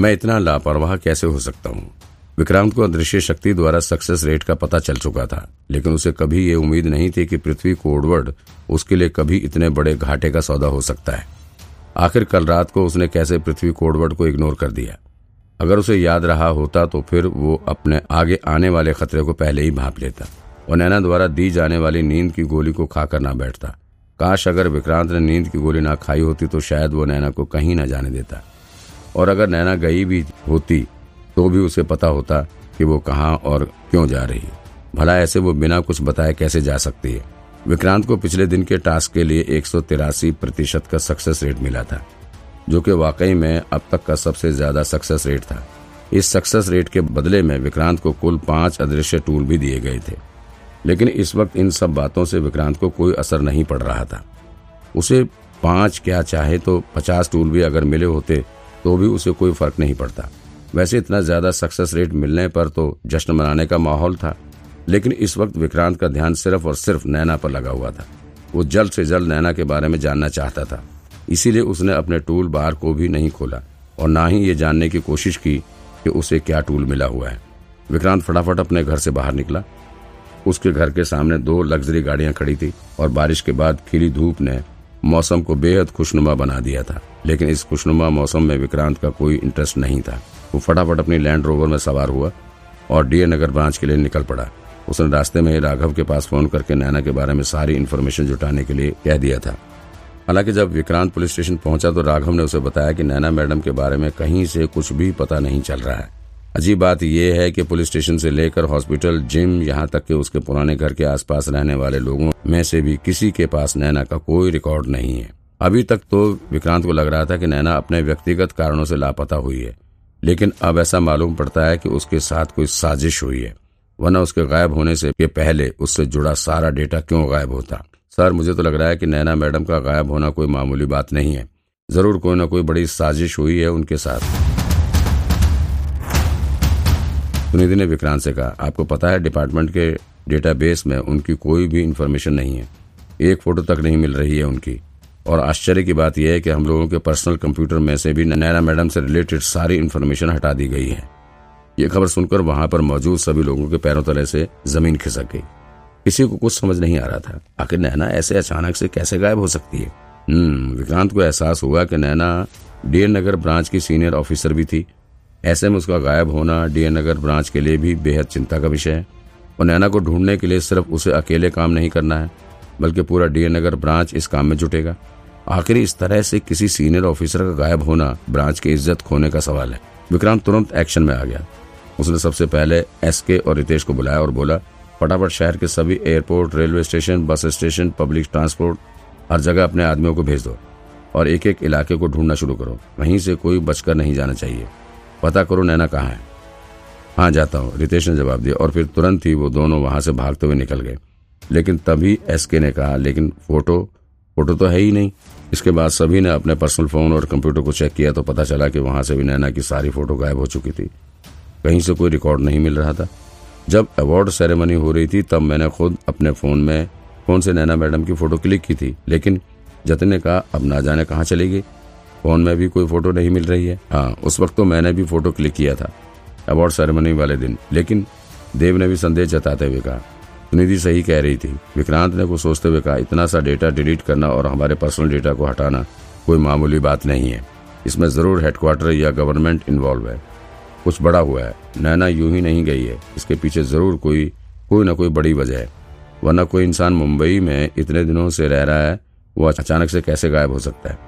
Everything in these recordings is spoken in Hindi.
मैं इतना लापरवाह कैसे हो सकता हूँ? विक्रांत को अदृश्य शक्ति द्वारा सक्सेस रेट का पता चल चुका था, लेकिन उसे कभी ये उम्मीद नहीं थी कि पृथ्वी कोडवर्ड उसके लिए कभी इतने बड़े घाटे का सौदा हो सकता है। आखिर कल रात को उसने कैसे पृथ्वी कोडवर्ड को इग्नोर कर दिया? अगर उसे याद रहा होता तो फिर वो अपने आगे आने वाले खतरे को पहले ही भाप लेता। और नैना द्वारा दी जाने वाली नींद की गोली को खाकर ना बैठता। काश अगर विक्रांत ने नींद की गोली ना खाई होती तो शायद वो नैना को कहीं ना जाने देता। और अगर नैना गई भी होती तो भी उसे पता होता कि वो कहाँ और क्यों जा रही है। भला ऐसे वो बिना कुछ बताए कैसे जा सकती है? विक्रांत को पिछले दिन के टास्क के लिए एक प्रतिशत का सक्सेस रेट मिला था, जो कि वाकई में अब तक का सबसे ज़्यादा सक्सेस रेट था। इस सक्सेस रेट के बदले में विक्रांत को कुल पाँच अदृश्य टूल भी दिए गए थे। लेकिन इस वक्त इन सब बातों से विक्रांत को कोई असर नहीं पड़ रहा था। उसे पाँच क्या चाहे तो पचास टूल भी अगर मिले होते तो भी उसे कोई फ़र्क नहीं पड़ता। वैसे इतना ज़्यादा सक्सेस रेट मिलने पर तो जश्न मनाने का माहौल था, लेकिन इस वक्त विक्रांत का ध्यान सिर्फ़ और सिर्फ़ नैना पर लगा हुआ था। वो जल्द से जल्द नैना के बारे में जानना चाहता था। इसीलिए उसने अपने टूल बार को भी नहीं खोला और ना ही ये जानने की कोशिश की कि उसे क्या टूल मिला हुआ है। विक्रांत फटाफट अपने घर से बाहर निकला। उसके घर के सामने दो लग्जरी गाड़ियाँ खड़ी थी और बारिश के बाद खिली धूप ने मौसम को बेहद खुशनुमा बना दिया था, लेकिन इस खुशनुमा मौसम में विक्रांत का कोई इंटरेस्ट नहीं था। वो फटाफट अपनी लैंड रोवर में सवार हुआ और डीए नगर ब्रांच के लिए निकल पड़ा। उसने रास्ते में राघव के पास फ़ोन करके नैना के बारे में सारी इन्फॉर्मेशन जुटाने के लिए कह दिया था। हालाँकि जब विक्रांत पुलिस स्टेशन पहुँचा तो राघव ने उसे बताया कि नैना मैडम के बारे में कहीं से कुछ भी पता नहीं चल रहा है। अजीब बात यह है कि पुलिस स्टेशन से लेकर हॉस्पिटल, जिम, यहाँ तक कि उसके पुराने घर के आसपास रहने वाले लोगों में से भी किसी के पास नैना का कोई रिकॉर्ड नहीं है। अभी तक तो विक्रांत को लग रहा था कि नैना अपने व्यक्तिगत कारणों से लापता हुई है, लेकिन अब ऐसा मालूम पड़ता है कि उसके साथ कोई साजिश हुई है, वरना उसके गायब होने से पहले उससे जुड़ा सारा डेटा क्यों गायब होता? सर, मुझे तो लग रहा है कि नैना मैडम का गायब होना कोई मामूली बात नहीं है। ज़रूर कोई ना कोई बड़ी साजिश हुई है उनके साथ। सुनिधि ने विक्रांत से कहा, आपको पता है, डिपार्टमेंट के डेटाबेस में उनकी कोई भी इन्फॉर्मेशन नहीं है। एक फ़ोटो तक नहीं मिल रही है उनकी। और आश्चर्य की बात यह है कि हम लोगों के पर्सनल कंप्यूटर में से भी नैना मैडम से रिलेटेड सारी इन्फॉर्मेशन हटा दी गई है। ये खबर सुनकर वहाँ पर मौजूद सभी लोगों के पैरों तले से ज़मीन खिसक गई। किसी को कुछ समझ नहीं आ रहा था, आखिर नैना ऐसे अचानक से कैसे गायब हो सकती है? हम्म विक्रांत को एहसास हुआ कि नैना डीएन नगर ब्रांच की सीनियर ऑफिसर भी थी। ऐसे में उसका गायब होना डीएन नगर ब्रांच के लिए भी बेहद चिंता का विषय है। और नैना को ढूँढने के लिए सिर्फ़ उसे अकेले काम नहीं करना है, बल्कि पूरा डीएन नगर ब्रांच इस काम में जुटेगा। आखिर इस तरह से किसी सीनियर ऑफिसर का गायब होना ब्रांच की इज़्ज़त खोने का सवाल है। विक्रांत तुरंत एक्शन में आ गया। उसने सबसे पहले एसके और रितेश को बुलाया और बोला, फटाफट शहर के सभी airport, railway station, bus station, public transport, हर जगह अपने आदमियों को भेज दो और एक एक इलाके को ढूंढना शुरू करो। वहीं से कोई बचकर नहीं जाना चाहिए। पता करो नैना कहाँ है। हाँ जाता हूँ। रितेश ने जवाब दिया और फिर तुरंत ही वो दोनों वहाँ से भागते हुए निकल गए। लेकिन तभी एसके ने कहा, लेकिन फ़ोटो फ़ोटो तो है ही नहीं। इसके बाद सभी ने अपने पर्सनल फ़ोन और कंप्यूटर को चेक किया तो पता चला कि वहाँ से भी नैना की सारी फ़ोटो गायब हो चुकी थी। कहीं से कोई रिकॉर्ड नहीं मिल रहा था। जब अवार्ड सेरेमनी हो रही थी, तब मैंने खुद अपने फ़ोन में, फ़ोन से नैना मैडम की फ़ोटो क्लिक की थी। लेकिन जतिन ने कहा, अब ना जाने कहाँ चली गई? फ़ोन में भी कोई फ़ोटो नहीं मिल रही है। हाँ उस वक्त तो मैंने भी फ़ोटो क्लिक किया था, अवार्ड सेरेमनी वाले दिन। लेकिन देव ने भी संदेश जताते हुए कहा, सुनिधि सही कह रही थी। विक्रांत ने को सोचते हुए कहा, इतना सा डेटा डिलीट करना और हमारे पर्सनल डेटा को हटाना कोई मामूली बात नहीं है। इसमें ज़रूर हेडक्वार्टर या गवर्नमेंट इन्वॉल्व है। कुछ बड़ा हुआ है। नैना यूँ ही नहीं गई है। इसके पीछे ज़रूर कोई कोई ना कोई बड़ी वजह है। वरना कोई इंसान मुंबई में इतने दिनों से रह रहा है, वो अचानक से कैसे गायब हो सकता है?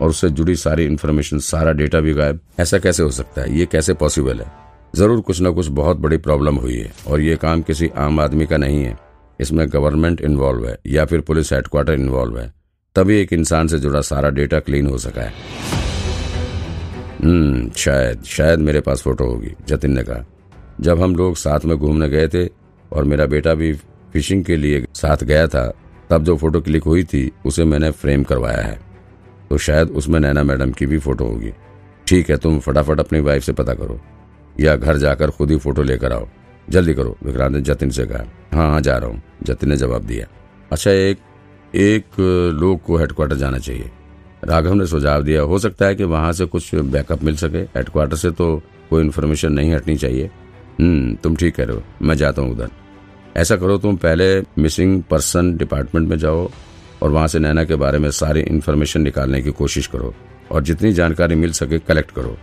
और उससे जुड़ी सारी इन्फॉर्मेशन सारा डेटा भी गायब। ऐसा कैसे हो सकता है? ये कैसे पॉसिबल है? ज़रूर कुछ ना कुछ बहुत बड़ी प्रॉब्लम हुई है, और ये काम किसी आम आदमी का नहीं है। इसमें गवर्नमेंट इन्वॉल्व है, या फिर पुलिस हेडक्वार्टर इन्वॉल्व है। तभी एक इंसान से जुड़ा सारा डेटा क्लीन हो सका है। हम्म शायद शायद मेरे पास फ़ोटो होगी, जतिन ने कहा। जब हम लोग साथ में घूमने गए थे, और मेरा बेटा भी फिशिंग के लिए साथ गया था, तब जो फ़ोटो क्लिक हुई थी, उसे मैंने फ्रेम करवाया है। तो शायद उसमें नैना मैडम की भी फ़ोटो होगी। ठीक है, तुम फटाफट अपनी वाइफ से पता करो। या घर जाकर खुद ही फ़ोटो लेकर आओ। जल्दी करो, विक्रांत ने जतिन से कहा। हाँ हाँ जा रहा हूँ। जतिन ने जवाब दिया। अच्छा एक एक लोग को हेडक्वार्टर जाना चाहिए। राघव ने सुझाव दिया। हो सकता है कि वहाँ से कुछ बैकअप मिल सके। हेडक्वार्टर से तो कोई इन्फॉर्मेशन नहीं हटनी चाहिए। हम्म तुम ठीक कह रहे हो। मैं जाता हूँ उधर। ऐसा करो, तुम पहले मिसिंग पर्सन डिपार्टमेंट में जाओ। और वहाँ से नैना के बारे में सारी इन्फॉर्मेशन निकालने की कोशिश करो और जितनी जानकारी मिल सके कलेक्ट करो।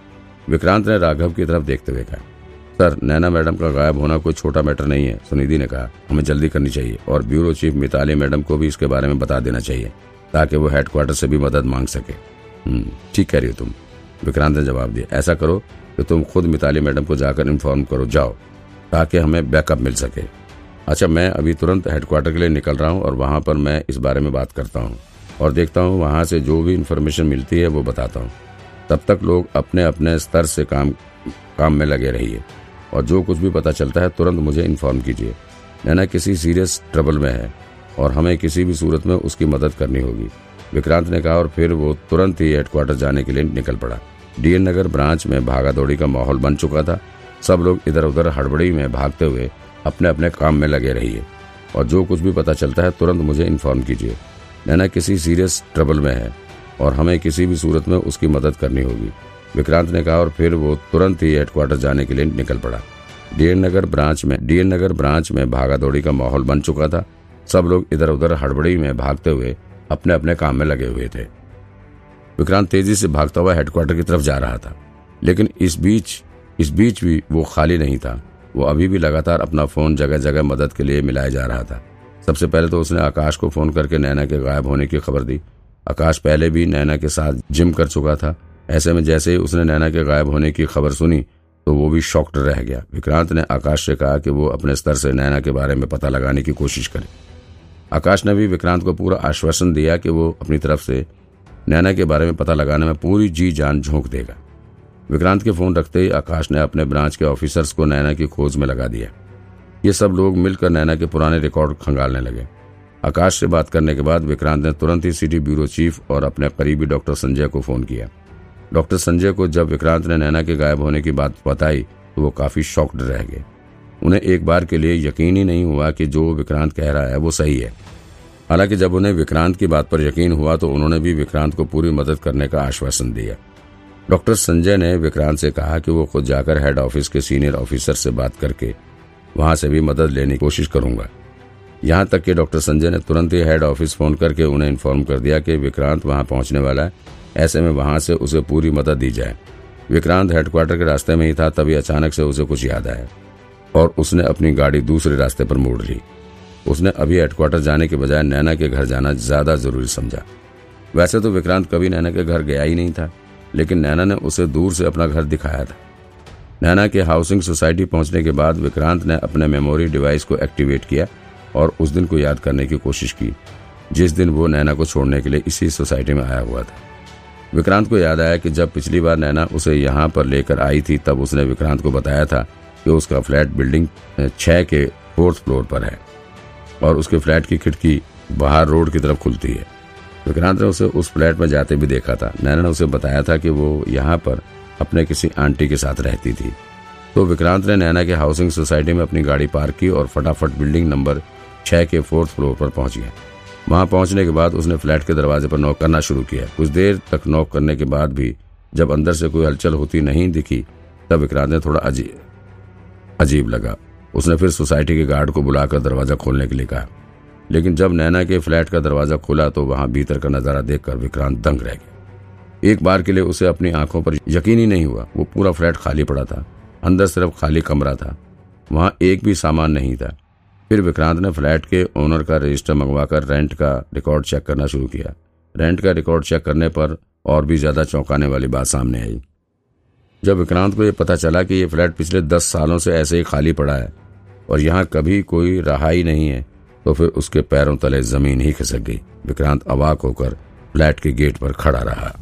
विक्रांत ने राघव की तरफ़ देखते हुए कहा सर नैना मैडम का गायब होना कोई छोटा मैटर नहीं है सुनिधि ने कहा हमें जल्दी करनी चाहिए और ब्यूरो चीफ मिताली मैडम को भी इसके बारे में बता देना चाहिए ताकि वो हेडक्वार्टर से भी मदद मांग सके। हम्म, ठीक कह रही हो तुम विक्रांत ने जवाब दिया। ऐसा करो कि तुम खुद मिताली मैडम को जाकर इन्फॉर्म करो जाओ ताकि हमें बैकअप मिल सके। अच्छा मैं अभी तुरंत हेडक्वार्टर के लिए निकल रहा हूँ और वहाँ पर मैं इस बारे में बात करता हूँ और देखता हूँ वहाँ से जो भी इन्फॉर्मेशन मिलती है वो बताता हूँ। तब तक लोग अपने अपने स्तर से काम काम में लगे रहिए और जो कुछ भी पता चलता है तुरंत मुझे इन्फॉर्म कीजिए। नैना किसी सीरियस ट्रबल में है और हमें किसी भी सूरत में उसकी मदद करनी होगी। विक्रांत ने कहा और फिर वो तुरंत ही हेडक्वार्टर जाने के लिए निकल पड़ा। डीएन नगर ब्रांच में भागा दौड़ी का माहौल बन चुका था। सब लोग इधर उधर हड़बड़ी में भागते हुए अपने अपने काम में लगे रहिए। और जो कुछ भी पता चलता है, तुरंत मुझे इन्फॉर्म कीजिए। नैना किसी सीरियस ट्रबल में है, और हमें किसी भी सूरत में उसकी मदद करनी होगी। विक्रांत ने कहा, और फिर वो तुरंत ही हेडक्वार्टर जाने के लिए निकल पड़ा। डीएन नगर ब्रांच में, डीएन नगर ब्रांच में भागा दौड़ी का माहौल बन चुका था। सब लोग इधर उधर हड़बड़ी में भागते हुए अपने अपने काम में लगे हुए थे। विक्रांत तेज़ी से भागता हुआ हेडक्वार्टर की तरफ़ जा रहा था। लेकिन इस बीच इस बीच भी वो खाली नहीं था। वो अभी भी लगातार अपना फ़ोन जगह जगह मदद के लिए मिलाया जा रहा था। सबसे पहले तो उसने आकाश को फ़ोन करके नैना के गायब होने की खबर दी। आकाश पहले भी नैना के साथ जिम कर चुका था। ऐसे में जैसे ही उसने नैना के गायब होने की खबर सुनी तो वो भी शॉक्ड रह गया। विक्रांत ने आकाश से कहा कि वो अपने स्तर से नैना के बारे में पता लगाने की कोशिश करे। आकाश ने भी विक्रांत को पूरा आश्वासन दिया कि वो अपनी तरफ़ से नैना के बारे में पता लगाने में पूरी जी जान झोंक देगा। विक्रांत के फ़ोन रखते ही आकाश ने अपने ब्रांच के ऑफिसर्स को नैना की खोज में लगा दिया। ये सब लोग मिलकर नैना के पुराने रिकॉर्ड खंगालने लगे। आकाश से बात करने के बाद विक्रांत ने तुरंत ही सिटी ब्यूरो चीफ और अपने करीबी डॉक्टर संजय को फ़ोन किया। डॉक्टर संजय को जब विक्रांत ने नैना के गायब होने की बात बताई तो वो काफ़ी शॉक्ड रह गए। उन्हें एक बार के लिए यकीन ही नहीं हुआ कि जो विक्रांत कह रहा है वो सही है। हालाँकि जब उन्हें विक्रांत की बात पर यकीन हुआ तो उन्होंने भी विक्रांत को पूरी मदद करने का आश्वासन दिया। डॉक्टर संजय ने विक्रांत से कहा कि वो खुद जाकर हेड ऑफ़िस के सीनियर ऑफिसर से बात करके वहाँ से भी मदद लेने की कोशिश करूँगा। यहाँ तक कि डॉक्टर संजय ने तुरंत ही हेड ऑफ़िस फ़ोन करके उन्हें इन्फॉर्म कर दिया कि विक्रांत वहाँ पहुँचने वाला है। ऐसे में वहाँ से उसे पूरी मदद दी जाए। विक्रांत हेडक्वार्टर के रास्ते में ही था, तभी अचानक से उसे कुछ याद आया और उसने अपनी गाड़ी दूसरे रास्ते पर मोड़ ली। उसने अभी हेडक्वार्टर जाने के बजाय नैना के घर जाना ज़्यादा ज़रूरी समझा। वैसे तो विक्रांत कभी नैना के घर गया ही नहीं था। लेकिन नैना ने उसे दूर से अपना घर दिखाया था। नैना के हाउसिंग सोसाइटी पहुँचने के बाद विक्रांत ने अपने मेमोरी डिवाइस को एक्टिवेट किया और उस दिन को याद करने की कोशिश की, जिस दिन वो नैना को छोड़ने के लिए इसी सोसाइटी में आया हुआ था। विक्रांत को याद आया कि जब पिछली बार नैना उसे यहाँ पर लेकर आई थी, तब उसने विक्रांत को बताया था कि उसका फ्लैट बिल्डिंग छः के फोर्थ फ्लोर पर है और उसके फ्लैट की खिड़की बाहर रोड की तरफ़ खुलती है। विक्रांत ने उसे उस फ्लैट में जाते भी देखा था। नैना ने उसे बताया था कि वो यहाँ पर अपने किसी आंटी के साथ रहती थी। तो विक्रांत ने नैना के हाउसिंग सोसाइटी में अपनी गाड़ी पार्क की और फटाफट बिल्डिंग नंबर छह के फोर्थ फ्लोर पर पहुँच गया। वहाँ पहुँचने के बाद उसने फ्लैट के दरवाजे पर नॉक करना शुरू किया। कुछ देर तक नॉक करने के बाद भी जब अंदर से कोई हलचल होती नहीं दिखी, तब विक्रांत ने थोड़ा अजीब अजीब लगा। उसने फिर सोसाइटी के गार्ड को बुलाकर दरवाज़ा खोलने के लिए कहा लेकिन जब नैना के फ्लैट का दरवाज़ा खुला तो वहाँ भीतर का नज़ारा देखकर विक्रांत दंग रह गया। एक बार के लिए उसे अपनी आँखों पर यकीन ही नहीं हुआ। वो पूरा फ्लैट खाली पड़ा था। अंदर सिर्फ़ खाली कमरा था। वहाँ एक भी सामान नहीं था। फिर विक्रांत ने फ्लैट के ओनर का रजिस्टर मंगवाकर रेंट का रिकॉर्ड चेक करना शुरू किया। रेंट का रिकॉर्ड चेक करने पर और भी ज़्यादा चौंकाने वाली बात सामने आई। जब विक्रांत को यह पता चला कि यह फ्लैट पिछले दस सालों से ऐसे ही खाली पड़ा है और यहाँ कभी कोई रहा ही नहीं है तो फिर उसके पैरों तले ज़मीन ही खिसक गई। विक्रांत अवाक होकर फ्लैट के गेट पर खड़ा रहा।